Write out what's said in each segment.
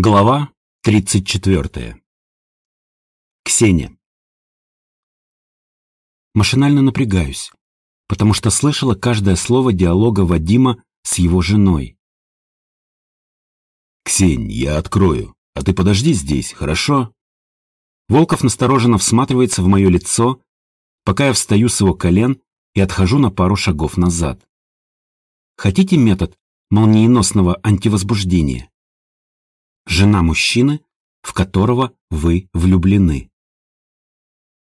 Глава 34. Ксения. Машинально напрягаюсь, потому что слышала каждое слово диалога Вадима с его женой. «Ксень, я открою, а ты подожди здесь, хорошо?» Волков настороженно всматривается в мое лицо, пока я встаю с его колен и отхожу на пару шагов назад. Хотите метод молниеносного антивозбуждения? Жена мужчины, в которого вы влюблены.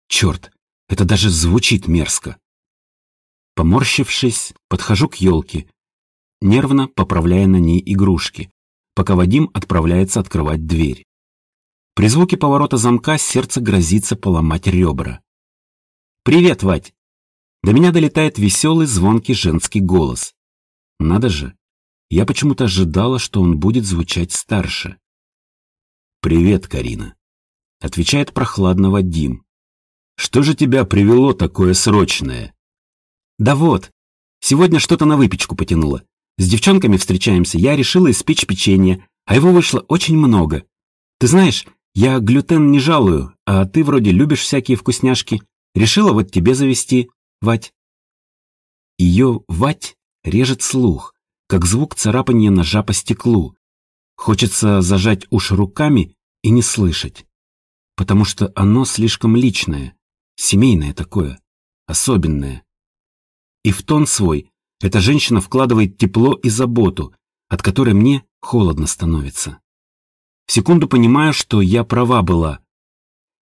Черт, это даже звучит мерзко. Поморщившись, подхожу к елке, нервно поправляя на ней игрушки, пока Вадим отправляется открывать дверь. При звуке поворота замка сердце грозится поломать ребра. «Привет, Вадь!» До меня долетает веселый звонкий женский голос. Надо же, я почему-то ожидала, что он будет звучать старше. «Привет, Карина», — отвечает прохладно Вадим. «Что же тебя привело такое срочное?» «Да вот, сегодня что-то на выпечку потянуло. С девчонками встречаемся, я решила испечь печенье, а его вышло очень много. Ты знаешь, я глютен не жалую, а ты вроде любишь всякие вкусняшки. Решила вот тебе завести, Вать». Ее «Вать» режет слух, как звук царапания ножа по стеклу. Хочется зажать уши руками и не слышать. Потому что оно слишком личное, семейное такое, особенное. И в тон свой эта женщина вкладывает тепло и заботу, от которой мне холодно становится. В секунду понимаю, что я права была.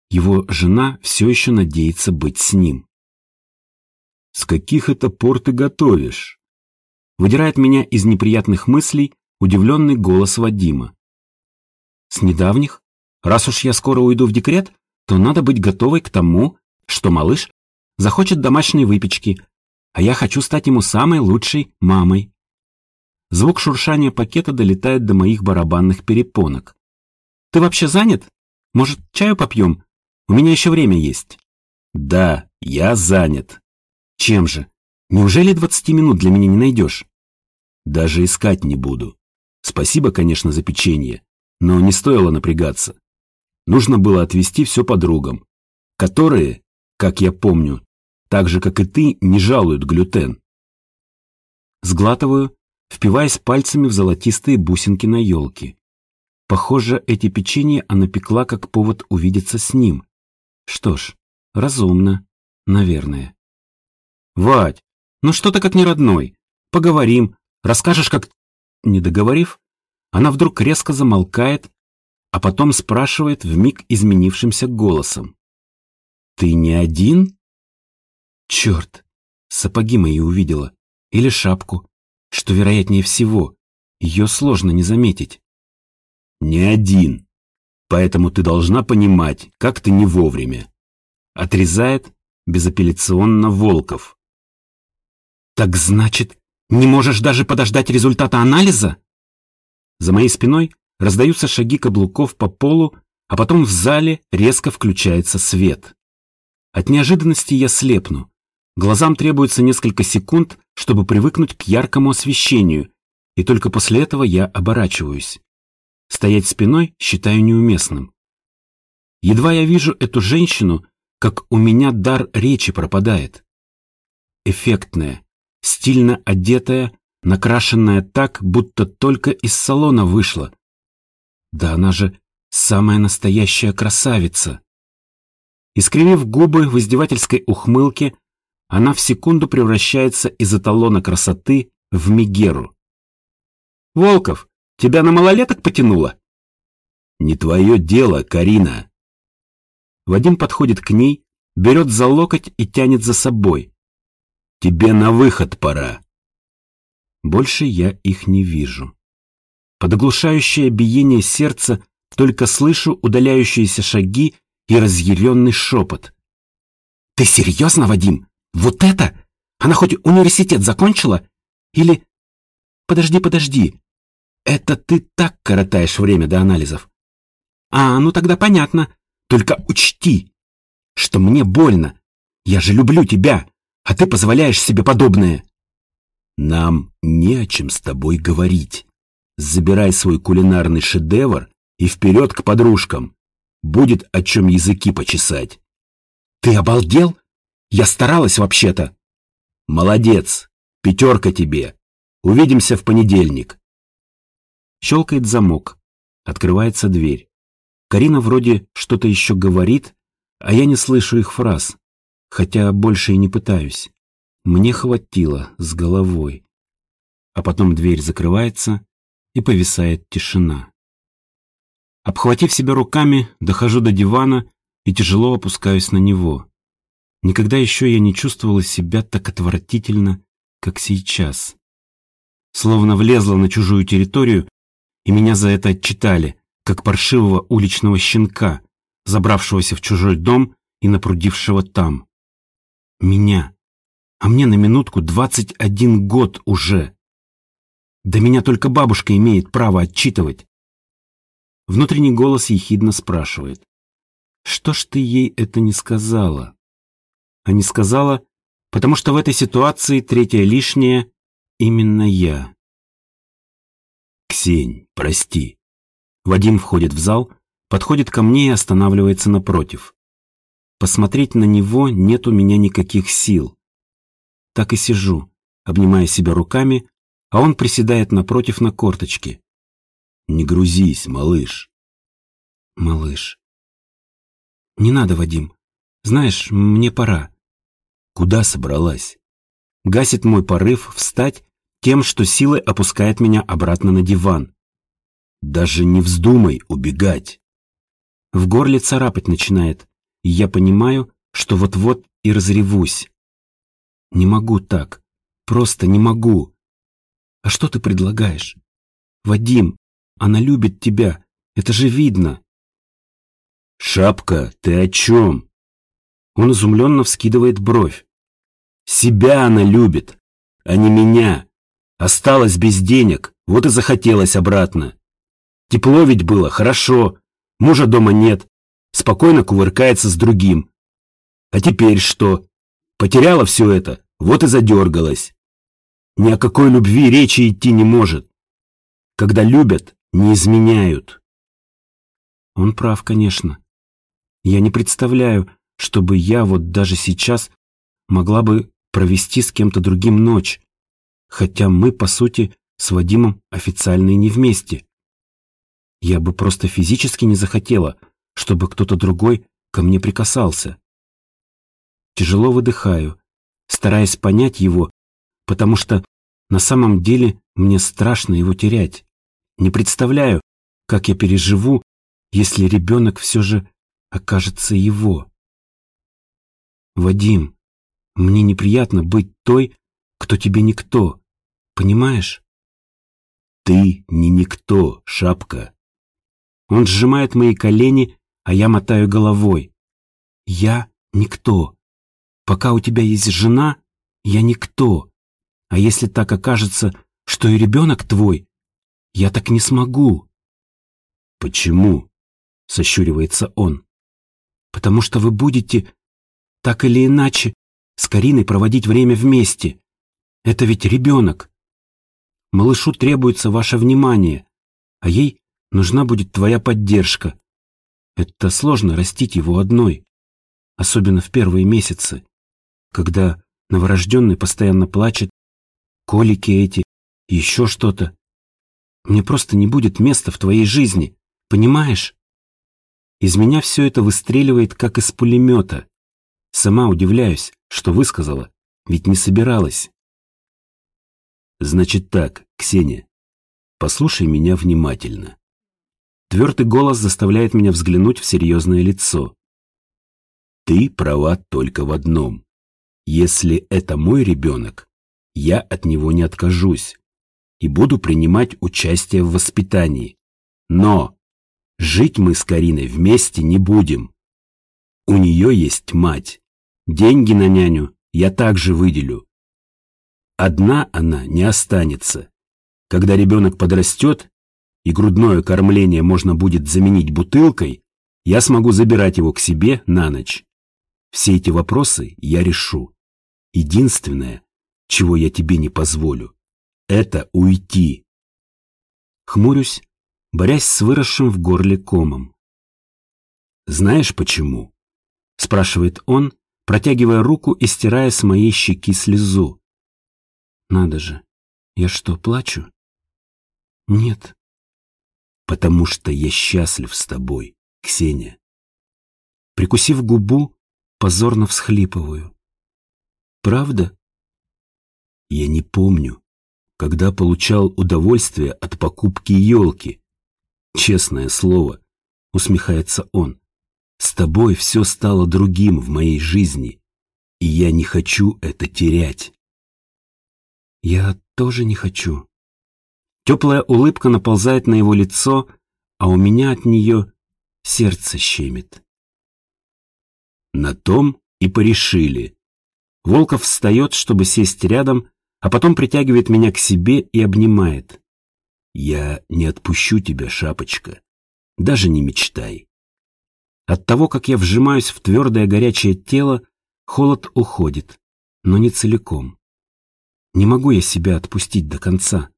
Его жена все еще надеется быть с ним. «С каких это пор ты готовишь?» Выдирает меня из неприятных мыслей удивленный голос Вадима. «С недавних?» Раз уж я скоро уйду в декрет, то надо быть готовой к тому, что малыш захочет домашней выпечки, а я хочу стать ему самой лучшей мамой. Звук шуршания пакета долетает до моих барабанных перепонок. «Ты вообще занят? Может, чаю попьем? У меня еще время есть». «Да, я занят». «Чем же? Неужели 20 минут для меня не найдешь?» «Даже искать не буду. Спасибо, конечно, за печенье, но не стоило напрягаться. Нужно было отвести все подругам, которые, как я помню, так же, как и ты, не жалуют глютен. Сглатываю, впиваясь пальцами в золотистые бусинки на елке. Похоже, эти печенья она пекла как повод увидеться с ним. Что ж, разумно, наверное. Вадь, ну что ты как не родной? Поговорим, расскажешь, как... Не договорив, она вдруг резко замолкает а потом спрашивает вмиг изменившимся голосом. «Ты не один?» «Черт! Сапоги мои увидела. Или шапку. Что вероятнее всего. Ее сложно не заметить». «Не один. Поэтому ты должна понимать, как ты не вовремя». Отрезает безапелляционно Волков. «Так значит, не можешь даже подождать результата анализа?» За моей спиной Раздаются шаги каблуков по полу, а потом в зале резко включается свет. От неожиданности я слепну. Глазам требуется несколько секунд, чтобы привыкнуть к яркому освещению, и только после этого я оборачиваюсь. Стоять спиной считаю неуместным. Едва я вижу эту женщину, как у меня дар речи пропадает. Эффектная, стильно одетая, накрашенная так, будто только из салона вышла, да она же самая настоящая красавица. Искривив губы в издевательской ухмылке, она в секунду превращается из эталона красоты в Мегеру. «Волков, тебя на малолеток потянуло?» «Не твое дело, Карина». Вадим подходит к ней, берет за локоть и тянет за собой. «Тебе на выход пора». Больше я их не вижу. Под оглушающее биение сердца только слышу удаляющиеся шаги и разъяренный шепот. «Ты серьезно, Вадим? Вот это? Она хоть университет закончила? Или... Подожди, подожди. Это ты так коротаешь время до анализов? А, ну тогда понятно. Только учти, что мне больно. Я же люблю тебя, а ты позволяешь себе подобное. Нам не о чем с тобой говорить. Забирай свой кулинарный шедевр и вперед к подружкам. Будет о чем языки почесать. Ты обалдел? Я старалась вообще-то. Молодец. Пятерка тебе. Увидимся в понедельник. Щелкает замок. Открывается дверь. Карина вроде что-то еще говорит, а я не слышу их фраз, хотя больше и не пытаюсь. Мне хватило с головой. А потом дверь закрывается, и повисает тишина. Обхватив себя руками, дохожу до дивана и тяжело опускаюсь на него. Никогда еще я не чувствовала себя так отвратительно, как сейчас. Словно влезла на чужую территорию, и меня за это отчитали, как паршивого уличного щенка, забравшегося в чужой дом и напрудившего там. Меня. А мне на минутку 21 год уже. Да меня только бабушка имеет право отчитывать. Внутренний голос ехидно спрашивает. Что ж ты ей это не сказала? А не сказала, потому что в этой ситуации третья лишняя именно я. Ксень, прости. Вадим входит в зал, подходит ко мне и останавливается напротив. Посмотреть на него нет у меня никаких сил. Так и сижу, обнимая себя руками, а он приседает напротив на корточке. Не грузись, малыш. Малыш. Не надо, Вадим. Знаешь, мне пора. Куда собралась? Гасит мой порыв встать тем, что силой опускает меня обратно на диван. Даже не вздумай убегать. В горле царапать начинает, и я понимаю, что вот-вот и разревусь. Не могу так. Просто не могу. А что ты предлагаешь? Вадим, она любит тебя. Это же видно. Шапка, ты о чем? Он изумленно вскидывает бровь. Себя она любит, а не меня. Осталась без денег, вот и захотелось обратно. Тепло ведь было, хорошо. Мужа дома нет. Спокойно кувыркается с другим. А теперь что? Потеряла все это, вот и задергалась. Ни о какой любви речи идти не может. Когда любят, не изменяют. Он прав, конечно. Я не представляю, чтобы я вот даже сейчас могла бы провести с кем-то другим ночь, хотя мы, по сути, с Вадимом официально и не вместе. Я бы просто физически не захотела, чтобы кто-то другой ко мне прикасался. Тяжело выдыхаю, стараясь понять его потому что на самом деле мне страшно его терять. Не представляю, как я переживу, если ребенок все же окажется его. Вадим, мне неприятно быть той, кто тебе никто, понимаешь? Ты не никто, шапка. Он сжимает мои колени, а я мотаю головой. Я никто. Пока у тебя есть жена, я никто. А если так окажется, что и ребенок твой, я так не смогу. Почему? Сощуривается он. Потому что вы будете, так или иначе, с Кариной проводить время вместе. Это ведь ребенок. Малышу требуется ваше внимание, а ей нужна будет твоя поддержка. Это сложно растить его одной, особенно в первые месяцы, когда новорожденный постоянно плачет колики эти, еще что-то. Мне просто не будет места в твоей жизни, понимаешь? Из меня все это выстреливает, как из пулемета. Сама удивляюсь, что высказала, ведь не собиралась. Значит так, Ксения, послушай меня внимательно. Твердый голос заставляет меня взглянуть в серьезное лицо. Ты права только в одном. Если это мой ребенок, я от него не откажусь и буду принимать участие в воспитании. Но жить мы с Кариной вместе не будем. У нее есть мать. Деньги на няню я также выделю. Одна она не останется. Когда ребенок подрастет, и грудное кормление можно будет заменить бутылкой, я смогу забирать его к себе на ночь. Все эти вопросы я решу. Единственное, чего я тебе не позволю. Это уйти. Хмурюсь, борясь с выросшим в горле комом. «Знаешь почему?» — спрашивает он, протягивая руку и стирая с моей щеки слезу. «Надо же, я что, плачу?» «Нет». «Потому что я счастлив с тобой, Ксения». Прикусив губу, позорно всхлипываю. «Правда?» Я не помню, когда получал удовольствие от покупки елки. Честное слово, усмехается он. С тобой все стало другим в моей жизни, и я не хочу это терять. Я тоже не хочу. Теплая улыбка наползает на его лицо, а у меня от нее сердце щемит. На том и порешили. Волков встает, чтобы сесть рядом, а потом притягивает меня к себе и обнимает. «Я не отпущу тебя, шапочка. Даже не мечтай». От того, как я вжимаюсь в твердое горячее тело, холод уходит, но не целиком. Не могу я себя отпустить до конца.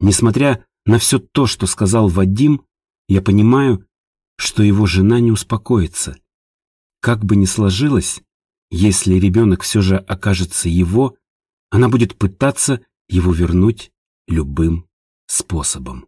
Несмотря на все то, что сказал Вадим, я понимаю, что его жена не успокоится. Как бы ни сложилось, если ребенок все же окажется его, она будет пытаться его вернуть любым способом.